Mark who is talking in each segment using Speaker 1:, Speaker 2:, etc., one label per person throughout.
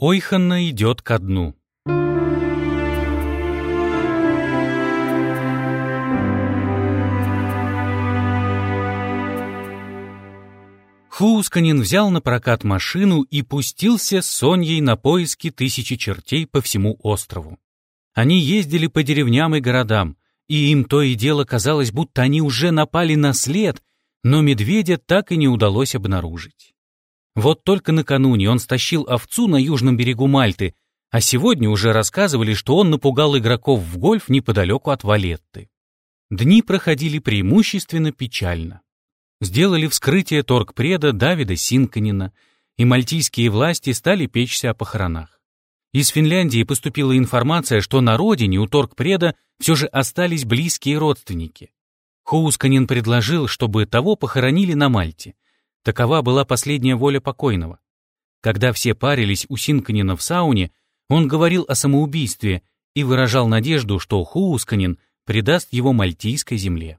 Speaker 1: Ойханна идет ко дну. Хусканин взял на прокат машину и пустился с Соньей на поиски тысячи чертей по всему острову. Они ездили по деревням и городам, и им то и дело казалось, будто они уже напали на след, но медведя так и не удалось обнаружить. Вот только накануне он стащил овцу на южном берегу Мальты, а сегодня уже рассказывали, что он напугал игроков в гольф неподалеку от Валетты. Дни проходили преимущественно печально сделали вскрытие торгпреда Давида Синканина, и мальтийские власти стали печься о похоронах. Из Финляндии поступила информация, что на родине у торгпреда все же остались близкие родственники. Хоусканин предложил, чтобы того похоронили на Мальте. Такова была последняя воля покойного. Когда все парились у Синканина в сауне, он говорил о самоубийстве и выражал надежду, что Хоусканин предаст его мальтийской земле.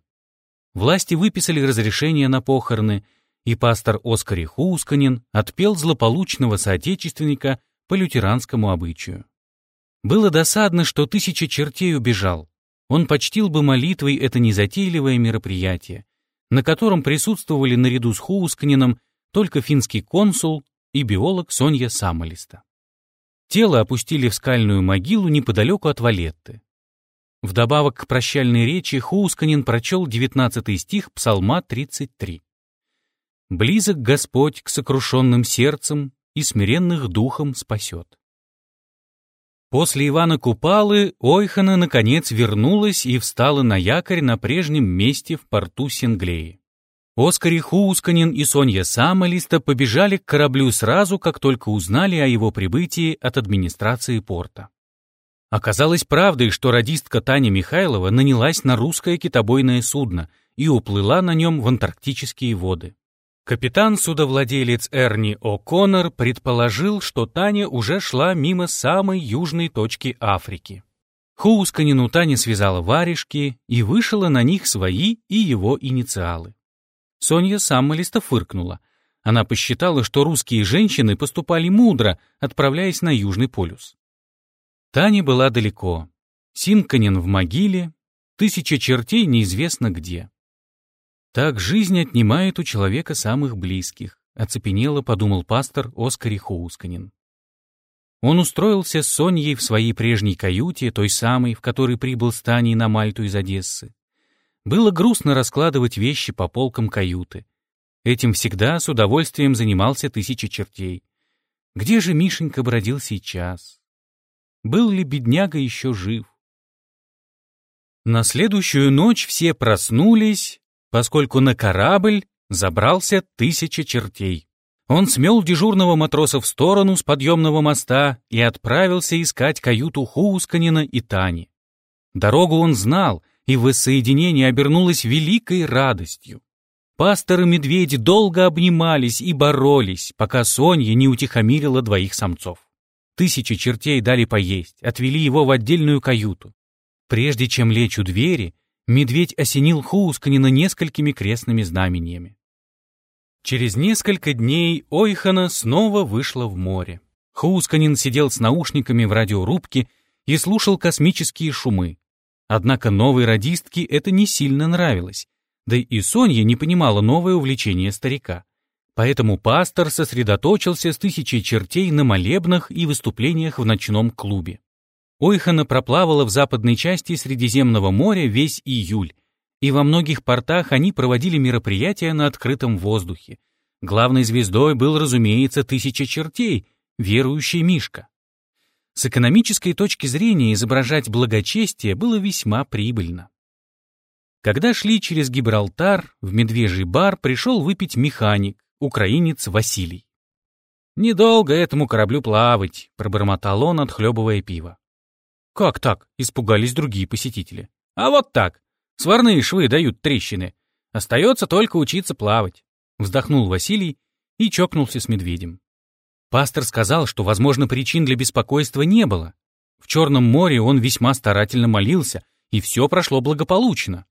Speaker 1: Власти выписали разрешение на похороны, и пастор Оскар Хусканин отпел злополучного соотечественника по лютеранскому обычаю. Было досадно, что тысяча чертей убежал. Он почтил бы молитвой это незатейливое мероприятие, на котором присутствовали наряду с Хусканином только финский консул и биолог Сонья Самолиста. Тело опустили в скальную могилу неподалеку от Валетты. Вдобавок к прощальной речи Хусканин прочел 19 стих Псалма 33. «Близок Господь к сокрушенным сердцам и смиренных духом спасет». После Ивана Купалы Ойхана наконец вернулась и встала на якорь на прежнем месте в порту Синглеи. Оскари Хусканин и Сонья Самолиста побежали к кораблю сразу, как только узнали о его прибытии от администрации порта. Оказалось правдой, что радистка Таня Михайлова нанялась на русское китобойное судно и уплыла на нем в антарктические воды. Капитан-судовладелец Эрни О'Коннор предположил, что Таня уже шла мимо самой южной точки Африки. Хоусканину Таня связала варежки и вышила на них свои и его инициалы. Соня самолисто фыркнула. Она посчитала, что русские женщины поступали мудро, отправляясь на Южный полюс. Таня была далеко. Синканин в могиле, тысяча чертей неизвестно где. Так жизнь отнимает у человека самых близких, оцепенело подумал пастор Оскар Хоусканин. Он устроился с Соньей в своей прежней каюте, той самой, в которой прибыл с на Мальту из Одессы. Было грустно раскладывать вещи по полкам каюты. Этим всегда с удовольствием занимался тысяча чертей. Где же Мишенька бродил сейчас? был ли бедняга еще жив. На следующую ночь все проснулись, поскольку на корабль забрался тысяча чертей. Он смел дежурного матроса в сторону с подъемного моста и отправился искать каюту Хусканина и Тани. Дорогу он знал, и воссоединение обернулось великой радостью. Пастор и медведи долго обнимались и боролись, пока Сонья не утихомирила двоих самцов. Тысячи чертей дали поесть, отвели его в отдельную каюту. Прежде чем лечь у двери, медведь осенил Хуусканина несколькими крестными знамениями. Через несколько дней Ойхана снова вышла в море. Хуусканин сидел с наушниками в радиорубке и слушал космические шумы. Однако новой радистке это не сильно нравилось, да и Сонья не понимала новое увлечение старика. Поэтому пастор сосредоточился с тысячей чертей на молебнах и выступлениях в ночном клубе. Ойхана проплавала в западной части Средиземного моря весь июль, и во многих портах они проводили мероприятия на открытом воздухе. Главной звездой был, разумеется, тысяча чертей, верующий Мишка. С экономической точки зрения изображать благочестие было весьма прибыльно. Когда шли через Гибралтар, в медвежий бар пришел выпить механик, украинец Василий. «Недолго этому кораблю плавать», — пробормотал он, отхлебывая пиво. «Как так?» — испугались другие посетители. «А вот так. Сварные швы дают трещины. Остается только учиться плавать», — вздохнул Василий и чокнулся с медведем. Пастор сказал, что, возможно, причин для беспокойства не было. В Черном море он весьма старательно молился, и все прошло благополучно.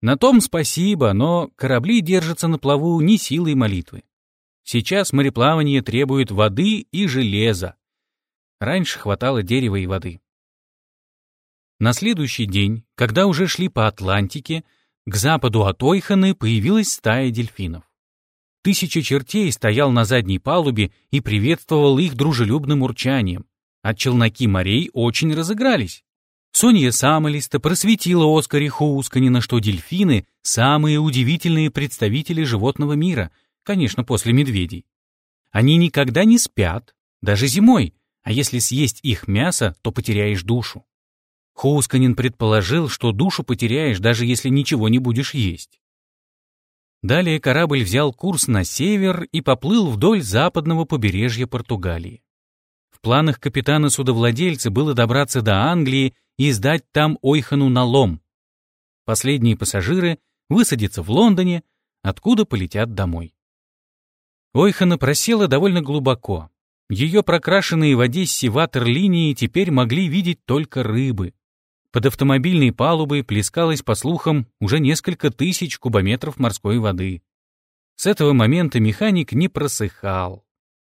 Speaker 1: На том спасибо, но корабли держатся на плаву не силой молитвы. Сейчас мореплавание требует воды и железа. Раньше хватало дерева и воды. На следующий день, когда уже шли по Атлантике, к западу от Ойханы появилась стая дельфинов. Тысяча чертей стоял на задней палубе и приветствовал их дружелюбным урчанием, а челноки морей очень разыгрались. Сонья Самолиста просветила Оскаре Хоусканина, что дельфины — самые удивительные представители животного мира, конечно, после медведей. Они никогда не спят, даже зимой, а если съесть их мясо, то потеряешь душу. Хоусканин предположил, что душу потеряешь, даже если ничего не будешь есть. Далее корабль взял курс на север и поплыл вдоль западного побережья Португалии. В планах капитана-судовладельца было добраться до Англии и сдать там Ойхану на лом. Последние пассажиры высадятся в Лондоне, откуда полетят домой. Ойхана просела довольно глубоко. Ее прокрашенные в Одессе ватерлинии теперь могли видеть только рыбы. Под автомобильной палубой плескалось, по слухам, уже несколько тысяч кубометров морской воды. С этого момента механик не просыхал.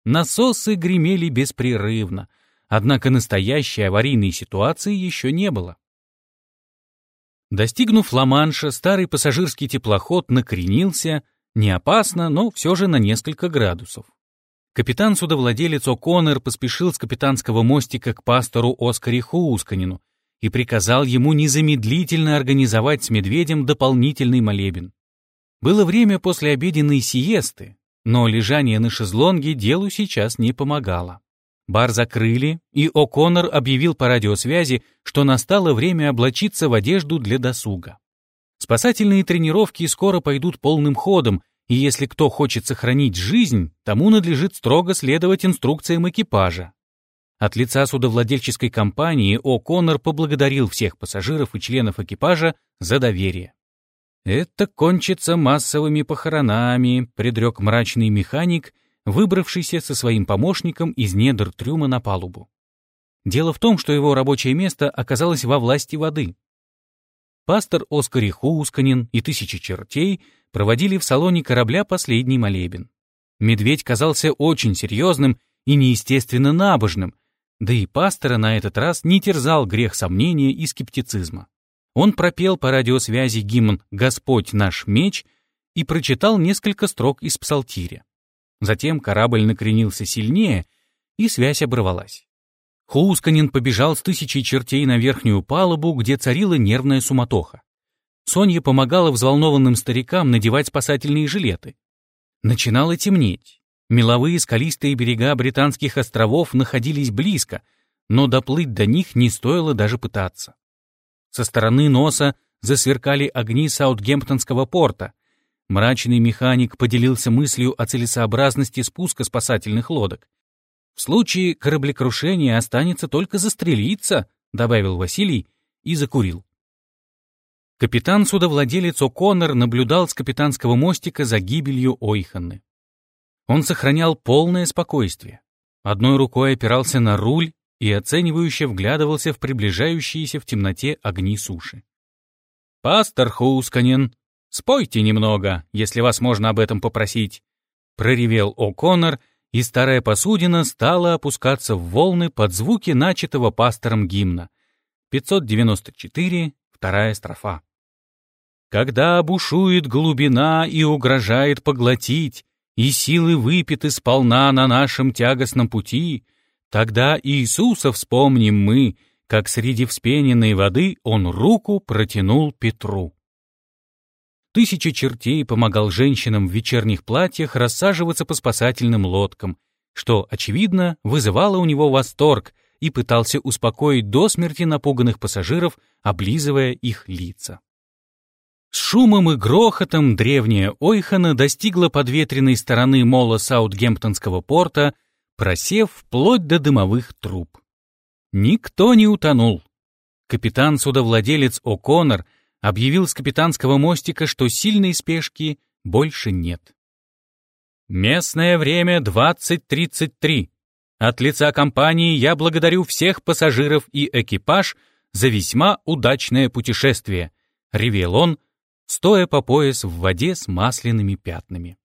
Speaker 1: Насосы гремели беспрерывно — Однако настоящей аварийной ситуации еще не было. Достигнув Ла-Манша, старый пассажирский теплоход накренился, не опасно, но все же на несколько градусов. Капитан-судовладелец О'Коннор поспешил с капитанского мостика к пастору Оскаре Хуусканину и приказал ему незамедлительно организовать с медведем дополнительный молебен. Было время после обеденной сиесты, но лежание на шезлонге делу сейчас не помогало. Бар закрыли, и О'Коннор объявил по радиосвязи, что настало время облачиться в одежду для досуга. Спасательные тренировки скоро пойдут полным ходом, и если кто хочет сохранить жизнь, тому надлежит строго следовать инструкциям экипажа. От лица судовладельческой компании О'Коннор поблагодарил всех пассажиров и членов экипажа за доверие. «Это кончится массовыми похоронами», — предрек мрачный механик выбравшийся со своим помощником из недр трюма на палубу. Дело в том, что его рабочее место оказалось во власти воды. Пастор Оскар Хусканин и тысячи чертей проводили в салоне корабля последний молебен. Медведь казался очень серьезным и неестественно набожным, да и пастора на этот раз не терзал грех сомнения и скептицизма. Он пропел по радиосвязи гимн «Господь наш меч» и прочитал несколько строк из псалтиря. Затем корабль накренился сильнее, и связь оборвалась. Хусканин побежал с тысячей чертей на верхнюю палубу, где царила нервная суматоха. Соня помогала взволнованным старикам надевать спасательные жилеты. Начинало темнеть. Меловые скалистые берега британских островов находились близко, но доплыть до них не стоило даже пытаться. Со стороны носа засверкали огни Саутгемптонского порта, Мрачный механик поделился мыслью о целесообразности спуска спасательных лодок. «В случае кораблекрушения останется только застрелиться», — добавил Василий и закурил. Капитан-судовладелец О'Коннор наблюдал с капитанского мостика за гибелью Ойханны. Он сохранял полное спокойствие. Одной рукой опирался на руль и оценивающе вглядывался в приближающиеся в темноте огни суши. «Пастор Хоусканен», Спойте немного, если вас можно об этом попросить», — проревел О'Коннор, и старая посудина стала опускаться в волны под звуки начатого пастором гимна. 594, вторая строфа. «Когда бушует глубина и угрожает поглотить, и силы выпиты сполна на нашем тягостном пути, тогда Иисуса вспомним мы, как среди вспененной воды он руку протянул Петру. Тысяча чертей помогал женщинам в вечерних платьях рассаживаться по спасательным лодкам, что, очевидно, вызывало у него восторг и пытался успокоить до смерти напуганных пассажиров, облизывая их лица. С шумом и грохотом древняя Ойхана достигла подветренной стороны мола Саутгемптонского порта, просев вплоть до дымовых труб. Никто не утонул. Капитан-судовладелец О'Коннор — объявил с капитанского мостика, что сильной спешки больше нет. Местное время 20.33. От лица компании я благодарю всех пассажиров и экипаж за весьма удачное путешествие, ревел он, стоя по пояс в воде с масляными пятнами.